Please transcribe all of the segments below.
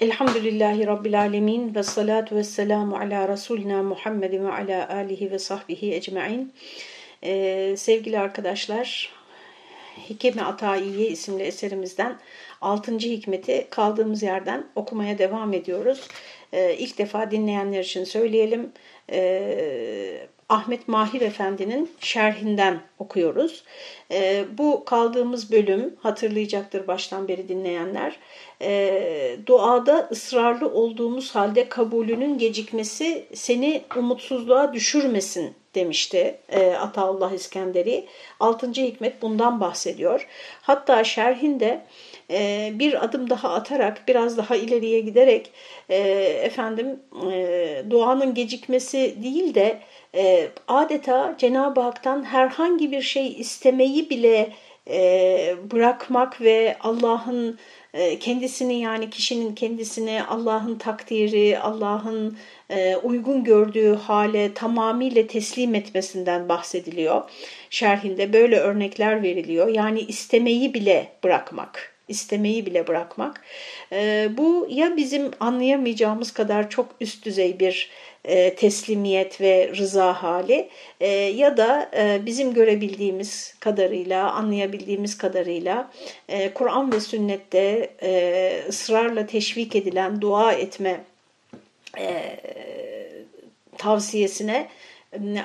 Elhamdülillahi Rabbil Alemin ve salatu ve selamu ala Resulina Muhammedin ve ala alihi ve sahbihi ecmain. Ee, sevgili arkadaşlar, Hikemi Ataiye isimli eserimizden 6. hikmeti kaldığımız yerden okumaya devam ediyoruz. Ee, ilk defa dinleyenler için söyleyelim. Ee, Ahmet Mahir Efendi'nin şerhinden okuyoruz. E, bu kaldığımız bölüm hatırlayacaktır baştan beri dinleyenler. E, duada ısrarlı olduğumuz halde kabulünün gecikmesi seni umutsuzluğa düşürmesin demişti e, Ataullah İskenderi. Altıncı hikmet bundan bahsediyor. Hatta şerhinde e, bir adım daha atarak biraz daha ileriye giderek e, efendim e, duanın gecikmesi değil de e, adeta Cenab-ı Hak'tan herhangi bir şey istemeyi bile e, bırakmak ve Allah'ın e, kendisini yani kişinin kendisini Allah'ın takdiri, Allah'ın e, uygun gördüğü hale tamamıyla teslim etmesinden bahsediliyor. Şerhinde böyle örnekler veriliyor. Yani istemeyi bile bırakmak istemeyi bile bırakmak. Bu ya bizim anlayamayacağımız kadar çok üst düzey bir e, teslimiyet ve rıza hali e, ya da e, bizim görebildiğimiz kadarıyla, anlayabildiğimiz kadarıyla e, Kur'an ve sünnette e, ısrarla teşvik edilen dua etme e, tavsiyesine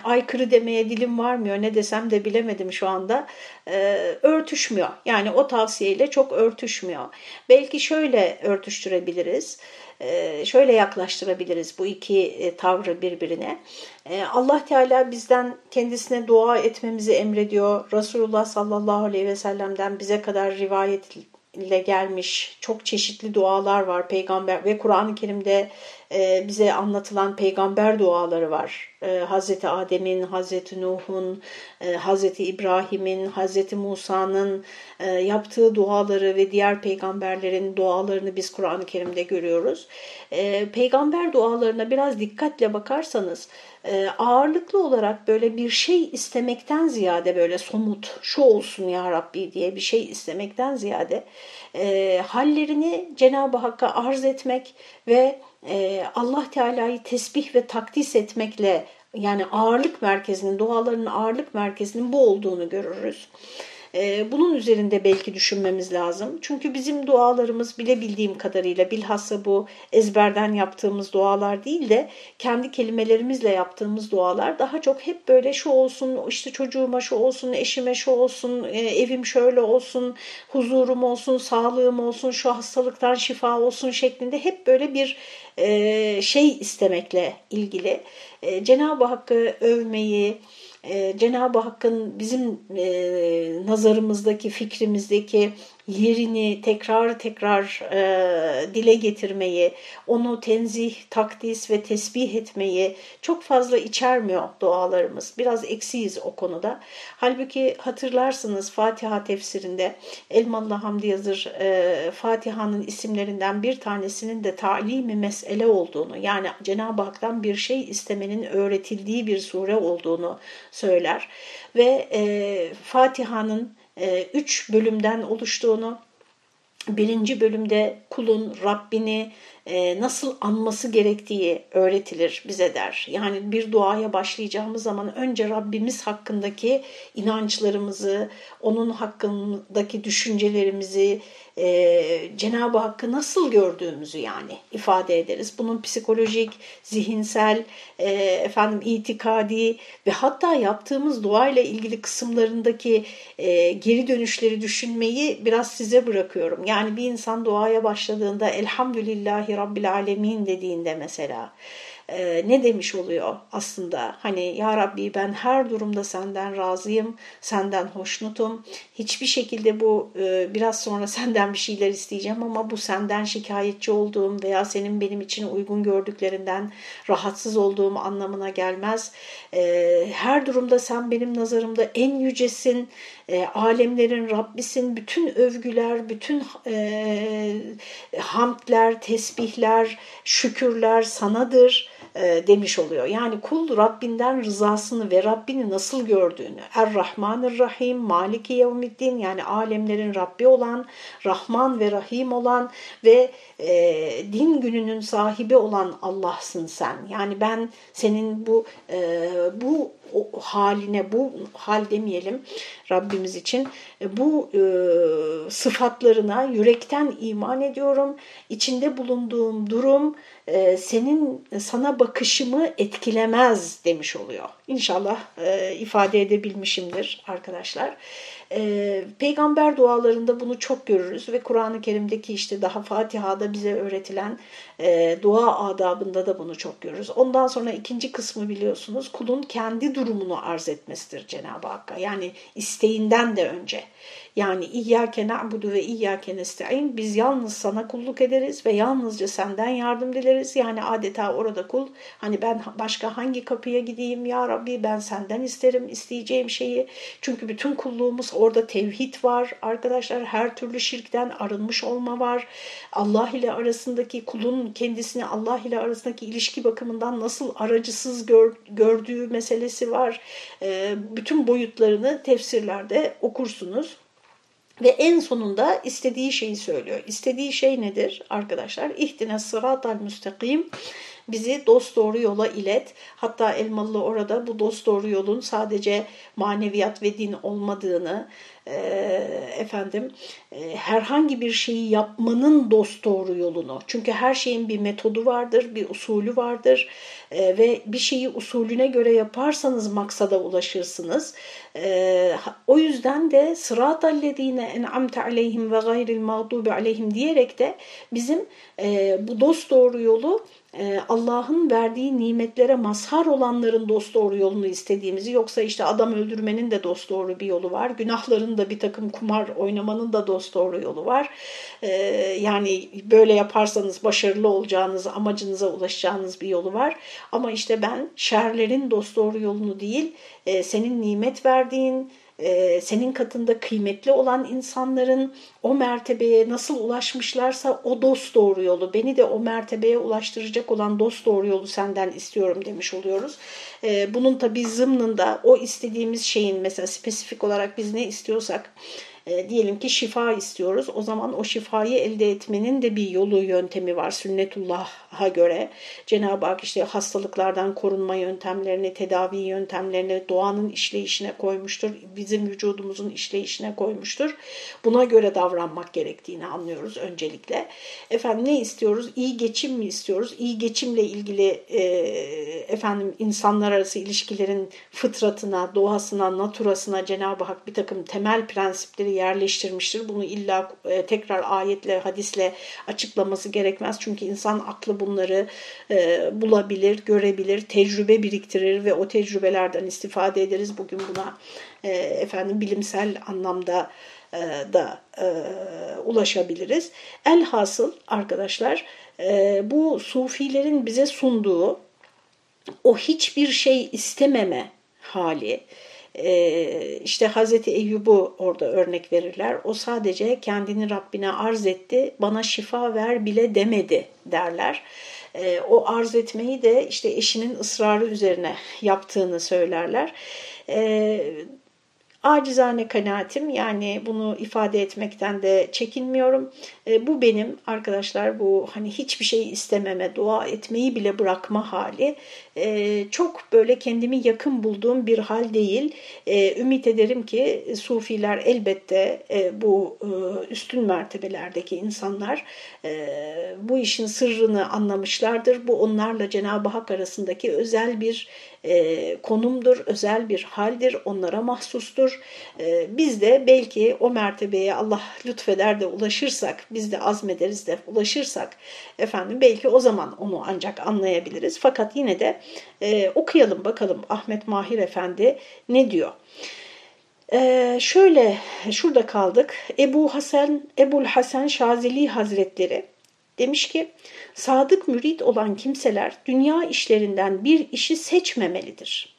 aykırı demeye dilim varmıyor. Ne desem de bilemedim şu anda. E, örtüşmüyor. Yani o tavsiyeyle çok örtüşmüyor. Belki şöyle örtüştürebiliriz şöyle yaklaştırabiliriz bu iki e, tavrı birbirine. E, Allah Teala bizden kendisine dua etmemizi emrediyor. Resulullah sallallahu aleyhi ve sellem'den bize kadar rivayet ile gelmiş çok çeşitli dualar var peygamber ve Kur'an-ı Kerim'de e, bize anlatılan peygamber duaları var. E, Hazreti Adem'in, Hazreti Nuh'un, e, Hazreti İbrahim'in, Hazreti Musa'nın yaptığı duaları ve diğer peygamberlerin dualarını biz Kur'an-ı Kerim'de görüyoruz. Peygamber dualarına biraz dikkatle bakarsanız e, ağırlıklı olarak böyle bir şey istemekten ziyade böyle somut şu olsun ya Rabbi diye bir şey istemekten ziyade e, hallerini Cenab-ı Hakk'a arz etmek ve e, Allah Teala'yı tesbih ve takdis etmekle yani ağırlık merkezinin, duaların ağırlık merkezinin bu olduğunu görürüz. Ee, bunun üzerinde belki düşünmemiz lazım. Çünkü bizim dualarımız bilebildiğim kadarıyla bilhassa bu ezberden yaptığımız dualar değil de kendi kelimelerimizle yaptığımız dualar daha çok hep böyle şu olsun, işte çocuğuma şu olsun, eşime şu olsun, e, evim şöyle olsun, huzurum olsun, sağlığım olsun, şu hastalıktan şifa olsun şeklinde hep böyle bir e, şey istemekle ilgili. E, Cenab-ı Hakk'ı övmeyi, e, Cenab-ı Hakk'ın bizim e, nazarımızdaki, fikrimizdeki yerini tekrar tekrar e, dile getirmeyi, onu tenzih, takdis ve tesbih etmeyi çok fazla içermiyor dualarımız. Biraz eksiyiz o konuda. Halbuki hatırlarsınız Fatiha tefsirinde Elmalı Hamdi Yazır e, Fatiha'nın isimlerinden bir tanesinin de talimi mesele olduğunu yani Cenab-ı Hak'tan bir şey istemenin öğretildiği bir sure olduğunu söyler. Ve e, Fatiha'nın üç bölümden oluştuğunu, birinci bölümde kulun Rabbini e, nasıl anması gerektiği öğretilir bize der. Yani bir duaya başlayacağımız zaman önce Rabbimiz hakkındaki inançlarımızı, onun hakkındaki düşüncelerimizi, e, Cenab-ı Hakk'ı nasıl gördüğümüzü yani ifade ederiz. Bunun psikolojik, zihinsel, e, efendim itikadi ve hatta yaptığımız duayla ilgili kısımlarındaki e, geri dönüşleri düşünmeyi biraz size bırakıyorum. Yani bir insan duaya başladığında elhamdülillahi rabbil alemin dediğinde mesela e, ne demiş oluyor aslında? Hani ya Rabbi ben her durumda senden razıyım, senden hoşnutum. Hiçbir şekilde bu e, biraz sonra senden bir şeyler isteyeceğim ama bu senden şikayetçi olduğum veya senin benim için uygun gördüklerinden rahatsız olduğum anlamına gelmez. E, her durumda sen benim nazarımda en yücesin, e, alemlerin Rabbisin, bütün övgüler, bütün e, hamdler, tesbihler, şükürler sanadır e, demiş oluyor. Yani kul Rabbinden rızasını ve Rabbini nasıl gördüğünü, Er-Rahmanir-Rahim, Maliki Yevmiddin yani alemlerin Rabbi olan, Rahman ve Rahim olan ve e, din gününün sahibi olan Allah'sın sen. Yani ben senin bu e, bu haline, bu hal demeyelim Rabbimiz için, e, bu e, sıfatlarına yürekten iman ediyorum. İçinde bulunduğum durum e, senin sana bakışımı etkilemez demiş oluyor. İnşallah e, ifade edebilmişimdir arkadaşlar. E, peygamber dualarında bunu çok görürüz ve Kur'an-ı Kerim'deki işte daha Fatiha'da bize öğretilen e, dua adabında da bunu çok görürüz. Ondan sonra ikinci kısmı biliyorsunuz kulun kendi durumunu arz etmesidir Cenab-ı Hakk'a. Yani isteğinden de önce. Yani İyyâke na'budu ve İyyâke nesta'in biz yalnız sana kulluk ederiz ve yalnızca senden yardım dileriz. Yani adeta orada kul hani ben başka hangi kapıya gideyim ya Rabbi ben senden isterim isteyeceğim şeyi. Çünkü bütün kulluğumuz orada tevhid var arkadaşlar her türlü şirkten arınmış olma var. Allah ile arasındaki kulun kendisini Allah ile arasındaki ilişki bakımından nasıl aracısız gör, gördüğü meselesi var. E, bütün boyutlarını tefsirlerde okursunuz. Ve en sonunda istediği şeyi söylüyor. İstediği şey nedir arkadaşlar? İhtine sıratal müstakim bizi dost doğru yola ilet. Hatta Elmalı orada bu dost doğru yolun sadece maneviyat ve din olmadığını, e, efendim e, herhangi bir şeyi yapmanın dost doğru yolunu. Çünkü her şeyin bir metodu vardır, bir usulü vardır e, ve bir şeyi usulüne göre yaparsanız maksada ulaşırsınız. E, o yüzden de sıratallezine en'amte aleyhim ve gayril mağdubi aleyhim diyerek de bizim e, bu dost doğru yolu e, Allah'ın verdiği nimetlere mazhar olanların dost doğru yolunu istediğimizi yoksa işte adam öldürmenin de dost doğru bir yolu var. Günahların da bir takım kumar oynamanın da dost doğru yolu var. E, yani böyle yaparsanız başarılı olacağınız, amacınıza ulaşacağınız bir yolu var. Ama işte ben şerlerin dost doğru yolunu değil, e, senin nimet verdiğin, e, senin katında kıymetli olan insanların o mertebeye nasıl ulaşmışlarsa o dost doğru yolu, beni de o mertebeye ulaştıracak olan dost doğru yolu senden istiyorum demiş oluyoruz. E, bunun tabi zımnında o istediğimiz şeyin mesela spesifik olarak biz ne istiyorsak e, diyelim ki şifa istiyoruz. O zaman o şifayı elde etmenin de bir yolu, yöntemi var sünnetullah'a göre. Cenab-ı Hak işte hastalıklardan korunma yöntemlerini, tedavi yöntemlerini doğanın işleyişine koymuştur. Bizim vücudumuzun işleyişine koymuştur. Buna göre davranmak gerektiğini anlıyoruz öncelikle. Efendim ne istiyoruz? İyi geçim mi istiyoruz? İyi geçimle ilgili e, efendim insanlar arası ilişkilerin fıtratına, doğasına, naturasına Cenab-ı Hak bir takım temel prensipleri yerleştirmiştir. Bunu illa e, tekrar ayetle, hadisle açıklaması gerekmez. Çünkü insan aklı bunları e, bulabilir, görebilir, tecrübe biriktirir ve o tecrübelerden istifade ederiz. Bugün buna e, efendim bilimsel anlamda da ulaşabiliriz. Elhasıl arkadaşlar bu sufilerin bize sunduğu o hiçbir şey istememe hali, işte Hazreti Eyyub'u orada örnek verirler. O sadece kendini Rabbine arz etti, bana şifa ver bile demedi derler. Ee, o arz etmeyi de işte eşinin ısrarı üzerine yaptığını söylerler. Acizane kanaatim yani bunu ifade etmekten de çekinmiyorum. E, bu benim arkadaşlar bu hani hiçbir şey istememe, dua etmeyi bile bırakma hali e, çok böyle kendimi yakın bulduğum bir hal değil. E, ümit ederim ki sufiler elbette bu üstün mertebelerdeki insanlar bu işin sırrını anlamışlardır. Bu onlarla Cenab-ı Hak arasındaki özel bir e, konumdur, özel bir haldir, onlara mahsustur. E, biz de belki o mertebeye Allah lütfeder de ulaşırsak, biz de azmederiz de ulaşırsak, efendim belki o zaman onu ancak anlayabiliriz. Fakat yine de e, okuyalım bakalım Ahmet Mahir Efendi ne diyor. Ee, şöyle şurada kaldık. Ebu Hasan Ebul Hasan Şazeli Hazretleri demiş ki sadık mürit olan kimseler dünya işlerinden bir işi seçmemelidir.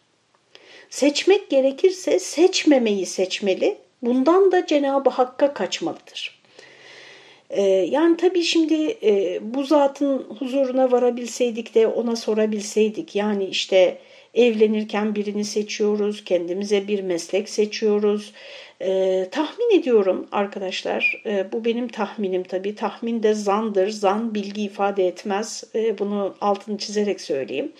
Seçmek gerekirse seçmemeyi seçmeli. Bundan da Cenab-ı Hakk'a kaçmalıdır. Ee, yani tabii şimdi e, bu zatın huzuruna varabilseydik de ona sorabilseydik yani işte evlenirken birini seçiyoruz, kendimize bir meslek seçiyoruz. Ee, tahmin ediyorum arkadaşlar, e, bu benim tahminim tabii. Tahmin de zandır, zan bilgi ifade etmez. E, bunu altını çizerek söyleyeyim.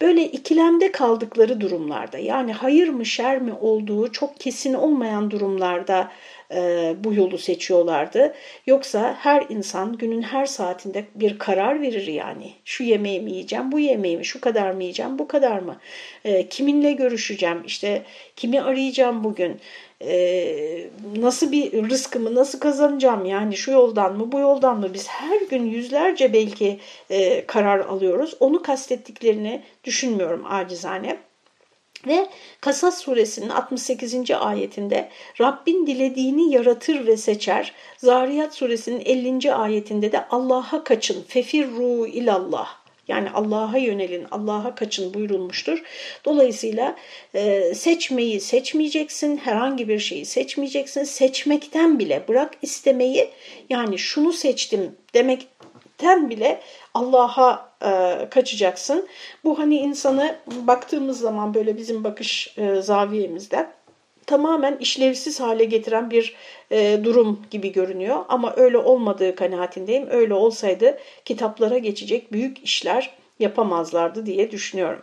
Böyle ikilemde kaldıkları durumlarda yani hayır mı şer mi olduğu çok kesin olmayan durumlarda e, bu yolu seçiyorlardı. Yoksa her insan günün her saatinde bir karar verir yani. Şu yemeği mi yiyeceğim, bu yemeği mi, şu kadar mı yiyeceğim, bu kadar mı? E, kiminle görüşeceğim, işte kimi arayacağım bugün, e, nasıl bir rızkımı nasıl kazanacağım yani şu yoldan mı bu yoldan mı biz her gün yüzlerce belki e, karar alıyoruz. Onu kastettiklerini düşünmüyorum acizane. Ve Kasas suresinin 68. ayetinde Rabbin dilediğini yaratır ve seçer. Zariyat suresinin 50. ayetinde de Allah'a kaçın, fefirru ilallah. Yani Allah'a yönelin, Allah'a kaçın buyurulmuştur. Dolayısıyla e, seçmeyi seçmeyeceksin, herhangi bir şeyi seçmeyeceksin. Seçmekten bile bırak istemeyi yani şunu seçtim demekten bile Allah'a e, kaçacaksın. Bu hani insanı baktığımız zaman böyle bizim bakış e, zaviyemizden tamamen işlevsiz hale getiren bir e, durum gibi görünüyor. Ama öyle olmadığı kanaatindeyim. Öyle olsaydı kitaplara geçecek büyük işler yapamazlardı diye düşünüyorum.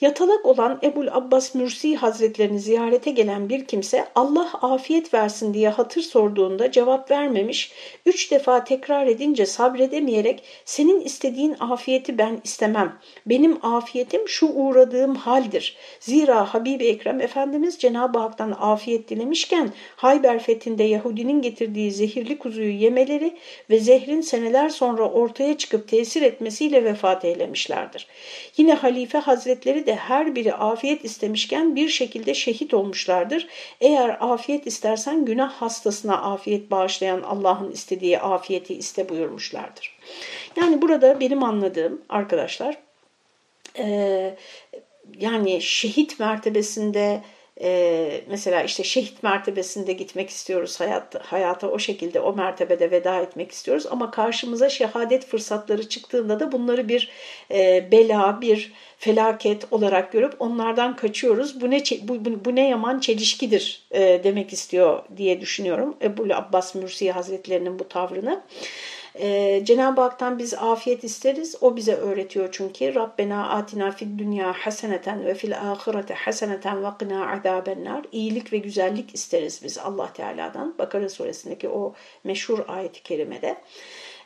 Yatalak olan Ebul Abbas Mürsi Hazretlerini ziyarete gelen bir kimse Allah afiyet versin diye hatır sorduğunda cevap vermemiş, üç defa tekrar edince sabredemeyerek senin istediğin afiyeti ben istemem. Benim afiyetim şu uğradığım haldir. Zira Habibi Ekrem Efendimiz Cenab-ı Hak'tan afiyet dilemişken Hayber fethinde Yahudinin getirdiği zehirli kuzuyu yemeleri ve zehrin seneler sonra ortaya çıkıp tesir etmesiyle vefat eylemişlerdir. Yine Halife Hazretleri de her biri afiyet istemişken bir şekilde şehit olmuşlardır. Eğer afiyet istersen günah hastasına afiyet bağışlayan Allah'ın istediği afiyeti iste buyurmuşlardır. Yani burada benim anladığım arkadaşlar yani şehit mertebesinde ee, mesela işte şehit mertebesinde gitmek istiyoruz hayat, hayata o şekilde o mertebede veda etmek istiyoruz. Ama karşımıza şehadet fırsatları çıktığında da bunları bir e, bela bir felaket olarak görüp onlardan kaçıyoruz. Bu ne bu, bu, bu ne yaman çelişkidir e, demek istiyor diye düşünüyorum. Ebu Abbas Mürsi Hazretlerinin bu tavrını. Ee, Cenab-ı Hak'tan biz afiyet isteriz. O bize öğretiyor çünkü. Rabbena atina fid dünya haseneten ve fil ahirete haseneten ve qina azabennar. İyilik ve güzellik isteriz biz Allah Teala'dan. Bakara suresindeki o meşhur ayet-i kerimede.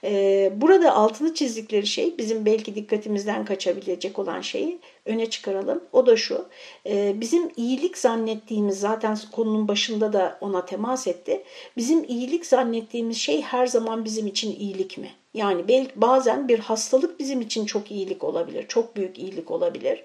Ee, burada altını çizdikleri şey bizim belki dikkatimizden kaçabilecek olan şeyi öne çıkaralım. O da şu, e, bizim iyilik zannettiğimiz zaten konunun başında da ona temas etti. Bizim iyilik zannettiğimiz şey her zaman bizim için iyilik mi? Yani belki bazen bir hastalık bizim için çok iyilik olabilir, çok büyük iyilik olabilir.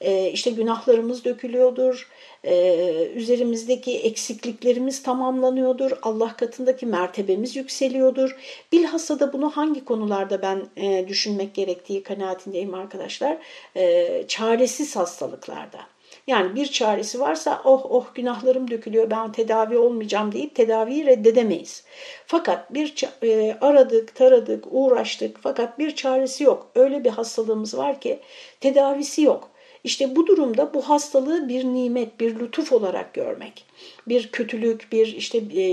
Ee, işte günahlarımız dökülüyordur, ee, üzerimizdeki eksikliklerimiz tamamlanıyordur, Allah katındaki mertebemiz yükseliyordur. Bilhassa da bunu hangi konularda ben e, düşünmek gerektiği kanaatindeyim arkadaşlar. E, çaresiz hastalıklarda. Yani bir çaresi varsa oh oh günahlarım dökülüyor ben tedavi olmayacağım deyip tedaviyi reddedemeyiz. Fakat bir e, aradık, taradık, uğraştık fakat bir çaresi yok. Öyle bir hastalığımız var ki tedavisi yok. İşte bu durumda bu hastalığı bir nimet, bir lütuf olarak görmek. Bir kötülük, bir işte e,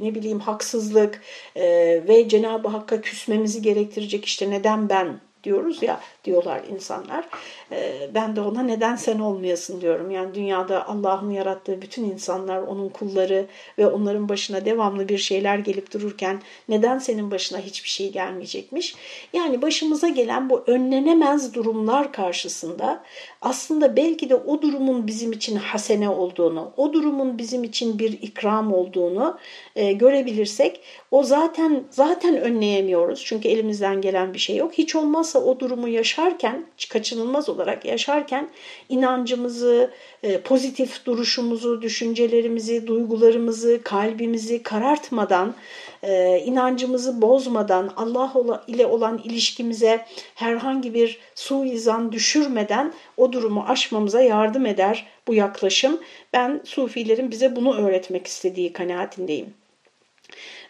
ne bileyim haksızlık e, ve Cenab-ı Hakk'a küsmemizi gerektirecek işte neden ben diyoruz ya diyorlar insanlar. Ee, ben de ona neden sen olmayasın diyorum. Yani dünyada Allah'ın yarattığı bütün insanlar onun kulları ve onların başına devamlı bir şeyler gelip dururken neden senin başına hiçbir şey gelmeyecekmiş? Yani başımıza gelen bu önlenemez durumlar karşısında aslında belki de o durumun bizim için hasene olduğunu, o durumun bizim için bir ikram olduğunu e, görebilirsek o zaten zaten önleyemiyoruz. Çünkü elimizden gelen bir şey yok. Hiç olmazsa o durumu yaşarken, kaçınılmaz olarak yaşarken inancımızı, e, pozitif duruşumuzu, düşüncelerimizi, duygularımızı, kalbimizi karartmadan, e, inancımızı bozmadan, Allah ile olan ilişkimize herhangi bir suizan düşürmeden o durumu aşmamıza yardım eder bu yaklaşım. Ben Sufilerin bize bunu öğretmek istediği kanaatindeyim.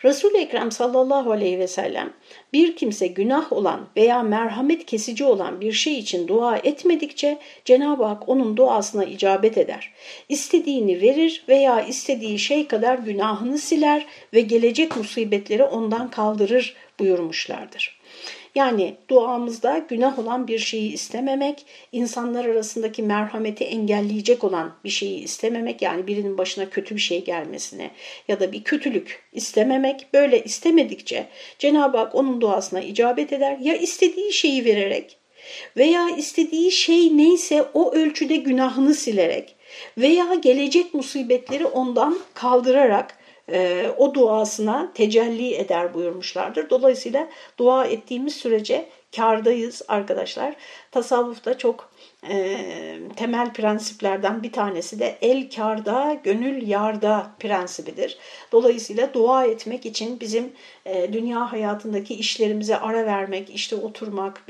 Resul-i Ekrem sallallahu aleyhi ve sellem bir kimse günah olan veya merhamet kesici olan bir şey için dua etmedikçe Cenab-ı Hak onun duasına icabet eder. İstediğini verir veya istediği şey kadar günahını siler ve gelecek musibetleri ondan kaldırır buyurmuşlardır. Yani duamızda günah olan bir şeyi istememek, insanlar arasındaki merhameti engelleyecek olan bir şeyi istememek, yani birinin başına kötü bir şey gelmesine ya da bir kötülük istememek, böyle istemedikçe Cenab-ı Hak onun duasına icabet eder. Ya istediği şeyi vererek veya istediği şey neyse o ölçüde günahını silerek veya gelecek musibetleri ondan kaldırarak e, o duasına tecelli eder buyurmuşlardır. Dolayısıyla dua ettiğimiz sürece kardayız arkadaşlar. Tasavvufta çok e, temel prensiplerden bir tanesi de el karda, gönül yarda prensibidir. Dolayısıyla dua etmek için bizim e, dünya hayatındaki işlerimize ara vermek, işte oturmak,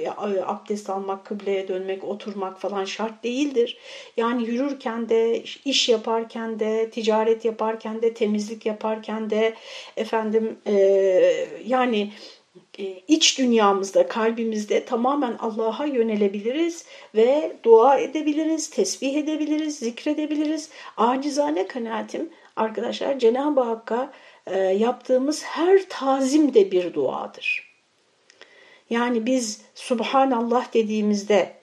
abdest almak, kıbleye dönmek, oturmak falan şart değildir. Yani yürürken de, iş yaparken de, ticaret yaparken de, temizlik yaparken de, efendim e, yani iç dünyamızda, kalbimizde tamamen Allah'a yönelebiliriz ve dua edebiliriz, tesbih edebiliriz, zikredebiliriz. Acizane kanaatim arkadaşlar Cenab-ı Hakk'a e, yaptığımız her tazim de bir duadır. Yani biz Subhanallah dediğimizde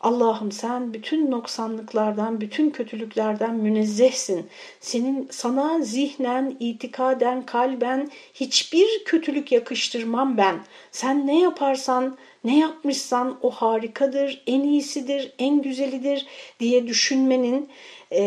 Allah'ım sen bütün noksanlıklardan, bütün kötülüklerden münezzehsin. Senin sana zihnen, itikaden, kalben hiçbir kötülük yakıştırmam ben. Sen ne yaparsan, ne yapmışsan o harikadır, en iyisidir, en güzelidir diye düşünmenin e,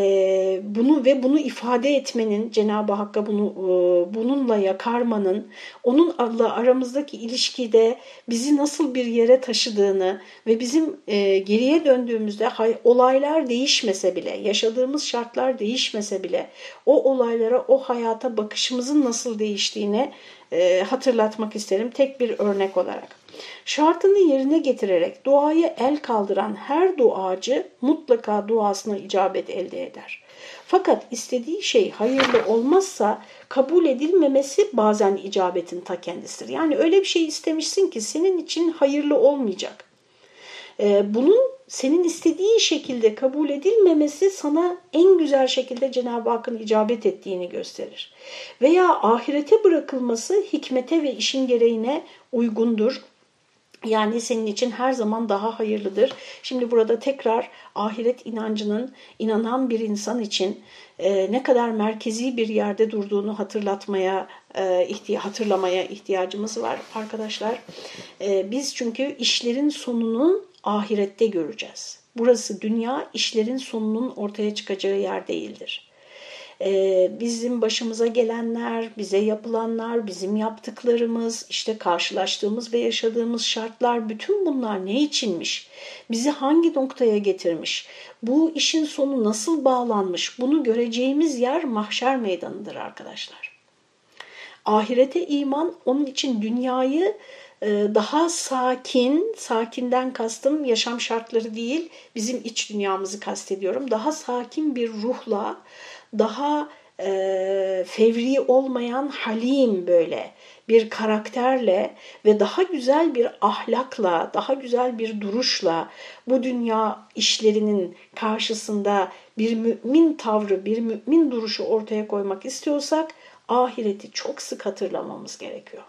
bunu ve bunu ifade etmenin Cenab-ı Hakk'a bunu e, bununla yakarmanın onun Allah aramızdaki ilişkide bizi nasıl bir yere taşıdığını ve bizim e, geriye döndüğümüzde hay, olaylar değişmese bile yaşadığımız şartlar değişmese bile o olaylara o hayata bakışımızın nasıl değiştiğini e, hatırlatmak isterim tek bir örnek olarak. Şartını yerine getirerek duaya el kaldıran her duacı mutlaka duasına icabet elde eder. Fakat istediği şey hayırlı olmazsa kabul edilmemesi bazen icabetin ta kendisidir. Yani öyle bir şey istemişsin ki senin için hayırlı olmayacak. Ee, bunun senin istediğin şekilde kabul edilmemesi sana en güzel şekilde Cenab-ı Hakk'ın icabet ettiğini gösterir. Veya ahirete bırakılması hikmete ve işin gereğine uygundur. Yani senin için her zaman daha hayırlıdır. Şimdi burada tekrar ahiret inancının inanan bir insan için e, ne kadar merkezi bir yerde durduğunu hatırlatmaya, e, ihti hatırlamaya ihtiyacımız var arkadaşlar. E, biz çünkü işlerin sonunu ahirette göreceğiz. Burası dünya işlerin sonunun ortaya çıkacağı yer değildir e, bizim başımıza gelenler, bize yapılanlar, bizim yaptıklarımız, işte karşılaştığımız ve yaşadığımız şartlar bütün bunlar ne içinmiş? Bizi hangi noktaya getirmiş? Bu işin sonu nasıl bağlanmış? Bunu göreceğimiz yer mahşer meydanıdır arkadaşlar. Ahirete iman onun için dünyayı e, daha sakin, sakinden kastım yaşam şartları değil, bizim iç dünyamızı kastediyorum. Daha sakin bir ruhla, daha e, fevri olmayan halim böyle bir karakterle ve daha güzel bir ahlakla, daha güzel bir duruşla bu dünya işlerinin karşısında bir mümin tavrı, bir mümin duruşu ortaya koymak istiyorsak ahireti çok sık hatırlamamız gerekiyor.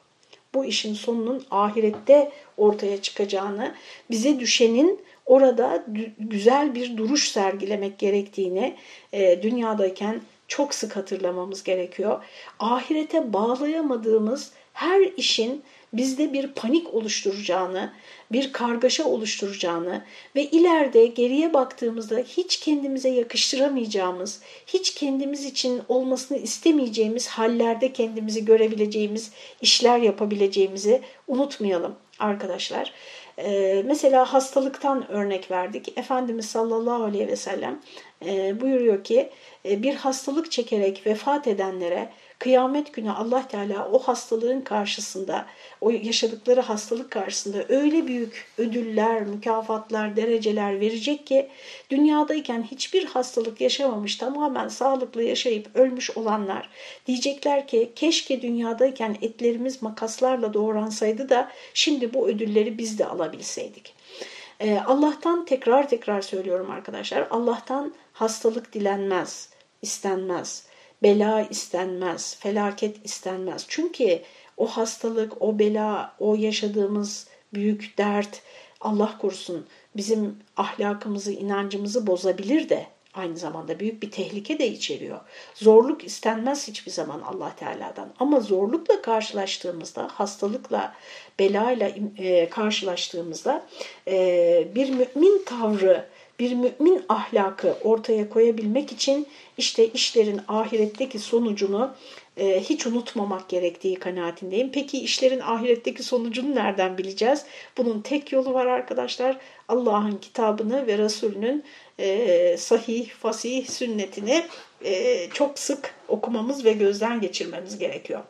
Bu işin sonunun ahirette ortaya çıkacağını, bize düşenin orada güzel bir duruş sergilemek gerektiğini e, dünyadayken çok sık hatırlamamız gerekiyor. Ahirete bağlayamadığımız her işin bizde bir panik oluşturacağını, bir kargaşa oluşturacağını ve ileride geriye baktığımızda hiç kendimize yakıştıramayacağımız, hiç kendimiz için olmasını istemeyeceğimiz hallerde kendimizi görebileceğimiz işler yapabileceğimizi unutmayalım arkadaşlar. Ee, mesela hastalıktan örnek verdik. Efendimiz sallallahu aleyhi ve sellem e, buyuruyor ki e, bir hastalık çekerek vefat edenlere Kıyamet günü Allah Teala o hastalığın karşısında, o yaşadıkları hastalık karşısında öyle büyük ödüller, mükafatlar, dereceler verecek ki dünyadayken hiçbir hastalık yaşamamış, tamamen sağlıklı yaşayıp ölmüş olanlar diyecekler ki keşke dünyadayken etlerimiz makaslarla doğransaydı da şimdi bu ödülleri biz de alabilseydik. Ee, Allah'tan tekrar tekrar söylüyorum arkadaşlar. Allah'tan hastalık dilenmez, istenmez. Bela istenmez, felaket istenmez. Çünkü o hastalık, o bela, o yaşadığımız büyük dert Allah korusun bizim ahlakımızı, inancımızı bozabilir de aynı zamanda büyük bir tehlike de içeriyor. Zorluk istenmez hiçbir zaman Allah Teala'dan. Ama zorlukla karşılaştığımızda, hastalıkla, belayla e, karşılaştığımızda e, bir mümin tavrı, bir mümin ahlakı ortaya koyabilmek için işte işlerin ahiretteki sonucunu e, hiç unutmamak gerektiği kanaatindeyim. Peki işlerin ahiretteki sonucunu nereden bileceğiz? Bunun tek yolu var arkadaşlar. Allah'ın kitabını ve Resulünün e, sahih, fasih sünnetini e, çok sık okumamız ve gözden geçirmemiz gerekiyor.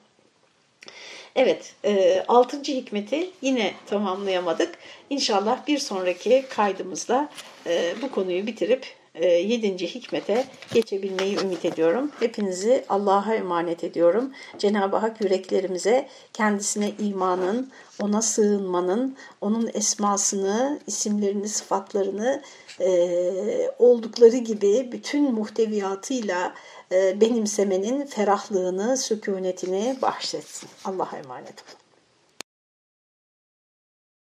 Evet, e, 6. hikmeti yine tamamlayamadık. İnşallah bir sonraki kaydımızda e, bu konuyu bitirip e, 7. hikmete geçebilmeyi ümit ediyorum. Hepinizi Allah'a emanet ediyorum. Cenab-ı Hak yüreklerimize kendisine imanın, ona sığınmanın, onun esmasını, isimlerini, sıfatlarını e, oldukları gibi bütün muhteviyatıyla benimsemenin ferahlığını, sükunetini bahşetsin. Allah'a emanet olun.